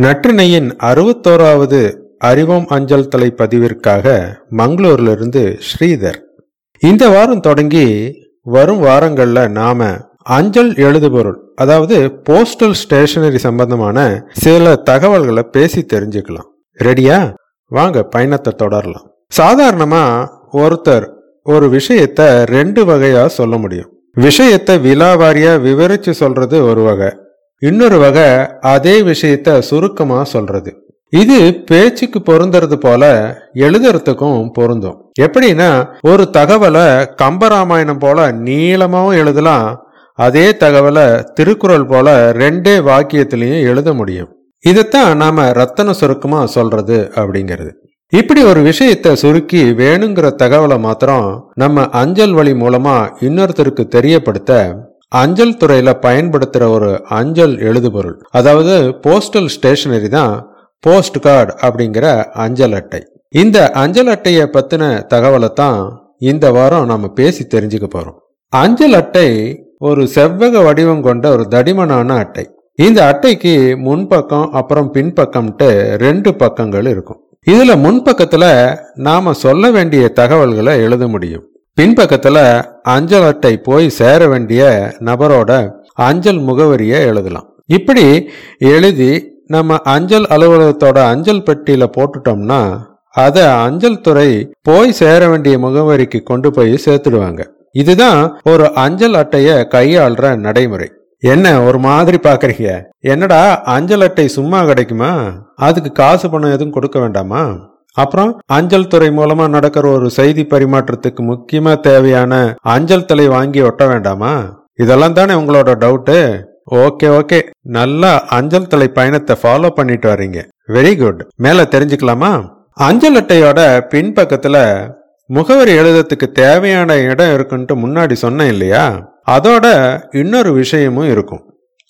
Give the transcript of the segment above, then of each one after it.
நற்றினையின் அறுபத்தோராவது அறிவோம் அஞ்சல் தலை பதிவிற்காக மங்களூரிலிருந்து ஸ்ரீதர். இந்த வாரம் தொடங்கி வரும் வாரங்களில் நாம அஞ்சல் எழுதுபொருள் அதாவது போஸ்டல் ஸ்டேஷனரி சம்பந்தமான சில தகவல்களை பேசி தெரிஞ்சுக்கலாம். ரெடியா? வாங்க பயணத்தை தொடரலாம். சாதாரணமா ஒருத்தர் ஒரு விஷயத்த ரெண்டு வகையா சொல்ல முடியும். விஷயத்தை விலாவாரியா விவரிச்சு சொல்றது ஒரு வகை. இன்னொரு வகை அதே விஷயத்த சுருக்கமா சொல்றது. இது பேச்சுக்கு பொருந்துறது போல எழுதுறதுக்கும் பொருந்தும். எப்படின்னா ஒரு தகவலை கம்பராமாயணம் போல நீளமாவும் எழுதலாம் அதே தகவலை திருக்குறள் போல ரெண்டே வாக்கியத்திலையும் எழுத முடியும். இதைத்தான் நாம ரத்தன சுருக்கமா சொல்றது அப்படிங்கிறது. இப்படி ஒரு விஷயத்த சுருக்கி வேணுங்கிற தகவலை மாத்திரம் நம்ம அஞ்சல் வழி மூலமா இன்னொருத்தருக்கு தெரியப்படுத்த அஞ்சல் துறையில பயன்படுத்துற ஒரு அஞ்சல் எழுதுபொருள். அதாவது போஸ்டல் ஸ்டேஷனரி தான் போஸ்ட் கார்டு அப்படிங்கிற அஞ்சல் அட்டை. இந்த அஞ்சல் அட்டையை பத்தின தகவலை தான் இந்த வாரம் நாம பேசி தெரிஞ்சுக்க போறோம். அஞ்சல் அட்டை ஒரு செவ்வக வடிவம் கொண்ட ஒரு தடிமனான அட்டை. இந்த அட்டைக்கு முன்பக்கம் அப்புறம் பின்பக்கம்ட்டு ரெண்டு பக்கங்கள் இருக்கும். இதுல முன்பக்கத்துல நாம சொல்ல வேண்டிய தகவல்களை எழுத முடியும். பின்பக்கத்தில் அஞ்சல் அட்டை போய் சேர வேண்டிய நபரோட அஞ்சல் முகவரியை எழுதலாம். இப்படி எழுதி நம்ம அஞ்சல் அலுவலகத்தோட அஞ்சல் பெட்டியில போட்டுட்டோம்னா அதை அஞ்சல் துறை போய் சேர வேண்டிய முகவரிக்கு கொண்டு போய் சேர்த்துடுவாங்க. இதுதான் ஒரு அஞ்சல் அட்டையை கையாளுற நடைமுறை. என்ன ஒரு மாதிரி பாக்குறீங்க? என்னடா அஞ்சல் அட்டை சும்மா கிடைக்குமா? அதுக்கு காசு பணம் எதுவும் கொடுக்க வேண்டாமா? அப்புறம் அஞ்சல் துறை மூலமா நடக்கிற ஒரு செய்தி பரிமாற்றத்துக்கு முக்கியமா தேவையான அஞ்சல் தலை வாங்கி ஒட்ட வேண்டாமா? இதெல்லாம் தானே உங்களோட டவுட்டு ஓகே ஓகே. நல்லா அஞ்சல் தலை பயணத்தை ஃபாலோ பண்ணிட்டு வர்றீங்க வெரி குட் மேல தெரிஞ்சுக்கலாமா? அஞ்சல் அட்டையோட பின்பக்கத்துல முகவரி எழுதத்துக்கு தேவையான இடம் இருக்குன்ட்டு முன்னாடி சொன்னேன் இல்லையா? அதோட இன்னொரு விஷயமும் இருக்கும்.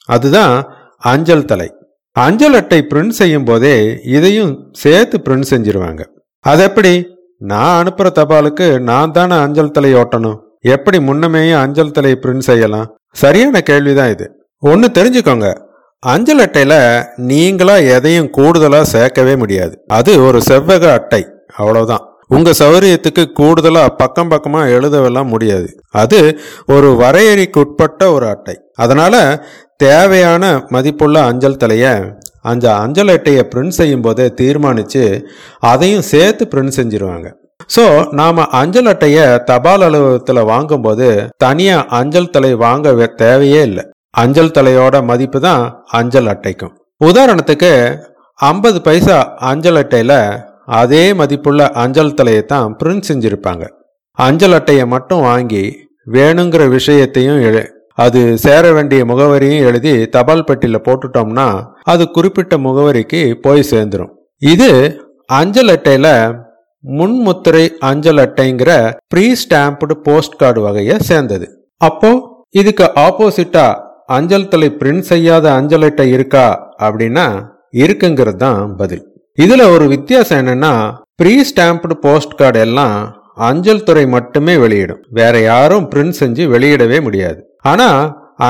அதுதான் அஞ்சல் தலை. அஞ்சல் அட்டை பிரிண்ட் செய்யும் போதே இதையும் சேர்த்து பிரிண்ட் செஞ்சிருவாங்க. அது எப்படி? நான் அனுப்புற தபாலுக்கு நான் தானே அஞ்சல் தலை ஓட்டணும். எப்படி முன்னமேயும் அஞ்சல் தலை பிரிண்ட் செய்யலாம்? சரியான கேள்விதான் இது. ஒன்று தெரிஞ்சுக்கோங்க. அஞ்சல் அட்டையில நீங்களா எதையும் கூடுதலா சேர்க்கவே முடியாது. அது ஒரு செவ்வக அட்டை. அவ்வளவுதான். உங்கள் சௌரியத்துக்கு கூடுதலாக பக்கம் பக்கமாக எழுதவெல்லாம் முடியாது. அது ஒரு வரையறைக்குட்பட்ட ஒரு அட்டை. அதனால் தேவையான மதிப்புள்ள அஞ்சல் தலையை அந்த அஞ்சல் அட்டையை பிரிண்ட் செய்யும் போதே அதையும் சேர்த்து பிரிண்ட் செஞ்சிருவாங்க. ஸோ நாம் அஞ்சல் அட்டையை தபால் அலுவலகத்தில் வாங்கும்போது தனியாக அஞ்சல் தலை வாங்க தேவையே இல்லை. அஞ்சல் தலையோட மதிப்பு தான் அஞ்சல் அட்டைக்கும். உதாரணத்துக்கு ஐம்பது பைசா அஞ்சல் அட்டையில் அதே மதிப்புள்ள அஞ்சல் தலையை தான் பிரிண்ட் செஞ்சிருப்பாங்க. அஞ்சல் அட்டையை மட்டும் வாங்கி வேணுங்கிற விஷயத்தையும் எழு அது சேர வேண்டிய முகவரியும் எழுதி தபால் பெட்டியில் போட்டுட்டோம்னா அது குறிப்பிட்ட முகவரிக்கு போய் சேர்ந்துடும் இது அஞ்சல் அட்டையில முன்முத்திரை அஞ்சல் அட்டைங்கிற ப்ரீ ஸ்டாம்ப்டு போஸ்ட் கார்டு வகையை சேர்ந்தது. அப்போ இதுக்கு ஆப்போசிட்டா அஞ்சல் தலை பிரிண்ட் செய்யாத அஞ்சல் அட்டை இருக்கா அப்படின்னா இருக்குங்கிறது தான் பதில். இதுல ஒரு வித்தியாசம் என்னன்னா ப்ரீ ஸ்டாம்ப்டு போஸ்ட் கார்டு எல்லாம் அஞ்சல் துறை மட்டுமே வெளியிடும். வேற யாரும் பிரிண்ட் செஞ்சு வெளியிடவே முடியாது. ஆனா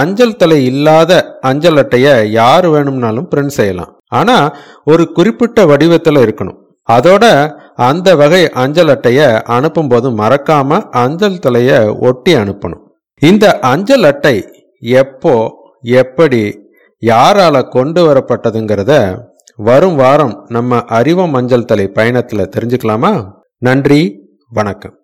அஞ்சல் தலை இல்லாத அஞ்சல் அட்டைய யார் வேணும்னாலும் பிரிண்ட் செய்யலாம். ஆனா ஒரு குறிப்பிட்ட வடிவத்துல இருக்கணும். அதோட அந்த வகை அஞ்சல் அட்டைய அனுப்பும் போது மறக்காம அஞ்சல் தலைய ஒட்டி அனுப்பணும். இந்த அஞ்சல் அட்டை எப்போ எப்படி யாரால கொண்டு வரப்பட்டதுங்கிறத வரும் வாரம் நம்ம அறிவம் மஞ்சள் தலை பயணத்துல தெரிஞ்சுக்கலாமா? நன்றி வணக்கம்.